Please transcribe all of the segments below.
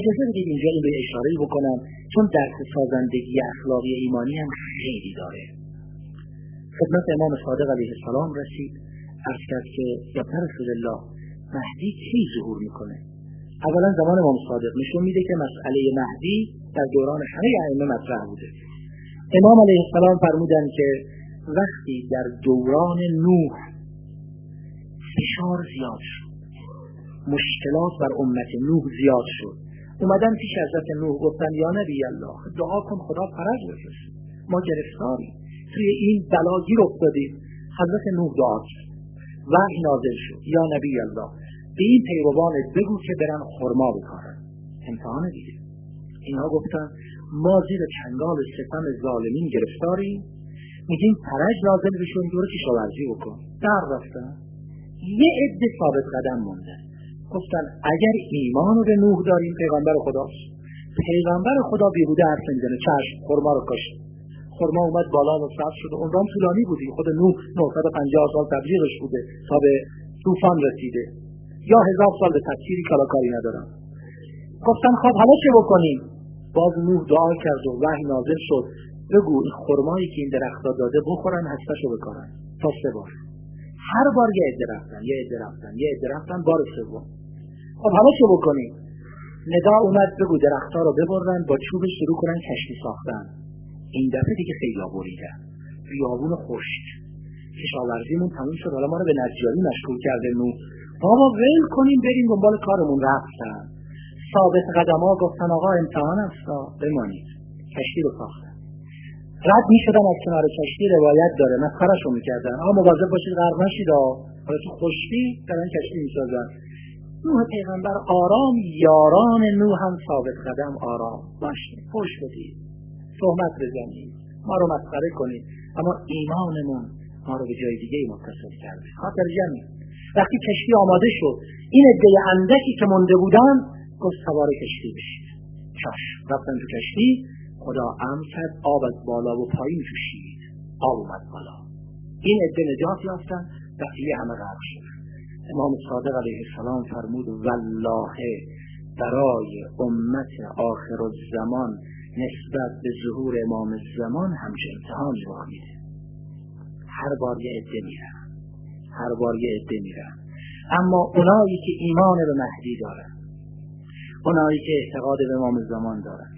اجازه بدید اینجا این به اشاره بکنم چون درس سازندگی اخلاقی ایمانی هم خیلی داره. خدمت امام صادق علیه السلام رسید عرض کرد که یا رسول الله مهدی کی ظهور می‌کنه؟ اولا زمان امام صادق نشون میده که مسئله مهدی در دوران همه ائمه مطرح بوده. امام علیه السلام فرمودن که وقتی در دوران نوح فشار زیاد شد مشکلات بر امت نوح زیاد شد. اومدن پیش حضرت نوح گفتن یا نبی الله دعا کن خدا فرج بفرست ما گرفتاریم. توی این بلا گیر افتادیم. حضرت نوح دعا کرد. وحی نازل شد. یا نبی الله به این پیروانت بگو که برن خرما بکارن امتحان دیگه. اینها گفتن ما زیر چنگال ستم ظالمین گرفتاریم. میگیم فرج نازل بشون دور کشاورزی بکن. در رفتن یه عده ثابت قدم مونده گفتن اگر ایمان به نوح داریم پیغمبر خداست. پیغمبر خدا بیهوده حرف نمی‌زنه. چشم خرما رو کشت خرما اومد بالا و سبز شده عمران طولانی بودی. خود نوح 950 سال تبلیغش بوده تا به طوفان رسیده. یا هزار سال به تفسیری کاری ندارم. گفتن خب حالا چه بکنیم؟ باز نوح دعا کرد و وحی نازل شد. بگو این خرمایی که این درخت داده بخورن هستشو بکارن. تا سه بار. هر بار یه عده رفتن یه عده رفتن یه عده رفتن بار سوم. خب حالا چه بکنیم؟ ندا اومد بگو درختها رو ببرن با چوب شروع کنن کشتی ساختن. این دفعه دیگه خیلی بریدن بیابون خشک. کشاورزیمون تموم شد. حالا ما رو به نجاری مشغول کرده نو. بابا ول کنیم بریم دنبال کارمون. رفتن ثابت قدما گفتن آقا امتحان است. بمانید. کشتی رو ساختن. رد می شدن از کنار کشتی روایت داره. مسخرشون می‌کردن آقا مواظب باشید غرق نشید حالا تو خشکی دارن کشتی می‌سازن. نوح پیغمبر آرام یاران نوح هم ثابت قدم آرام. باشید. خوش بدید. صحبت بزنید. ما رو مسخره کنید. اما ایمانمون ما رو به جای دیگه متصل کرده. خاطر جمعی. وقتی کشتی آماده شد این عده اندکی که مونده بودن گفت سوار کشتی بشید. چاش. رفتن تو کشتی. خدا امر کرد آب از بالا و پایین جوشید آب اومد بالا. این عده نجات یافتن بقیه همه غرق شد امام صادق علیه السلام فرمود والله برای امت آخر الزمان نسبت به ظهور امام زمان همچه امتحان رخ میده. هر بار یه عده میرن. هر بار یه عده میرن. اما اونایی که ایمان به مهدی دارن اونایی که اعتقاد به امام زمان دارن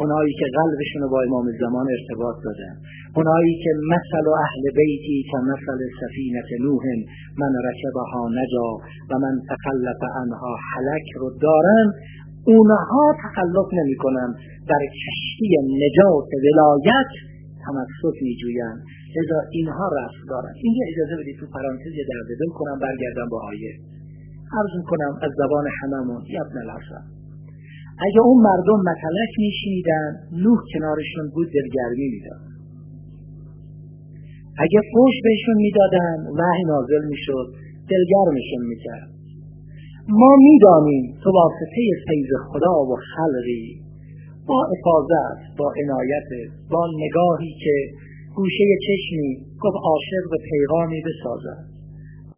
اونایی که قلبشون با امام زمان ارتباط دادن. اونایی که مثل اهل بیتی که مثل سفینت نوح من رکبها نجا و من تخلف انها حلک رو دارن اونها تخلف نمی کنن در کشتی نجات ولایت تمسک می جوین لذا اینها رفت دارن. اینجا اجازه بدید تو پرانتز یه درد دل کنم برگردم با آیه. عرض کنم از زبان هممون یبن الحسن اگه اون مردم متلک میشنیدن نوح کنارشون بود دلگرمی می‌داد. اگه فوش بهشون می‌دادن وحی نازل می‌شد دلگرمشون می‌کرد. ما می‌دانیم تو واسطه فیض خدا و خلقی با افاظت با عنایت با نگاهی که گوشه چشمی گفت عاشق به پیغامی بسازد.